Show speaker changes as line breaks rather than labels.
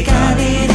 Cade, it.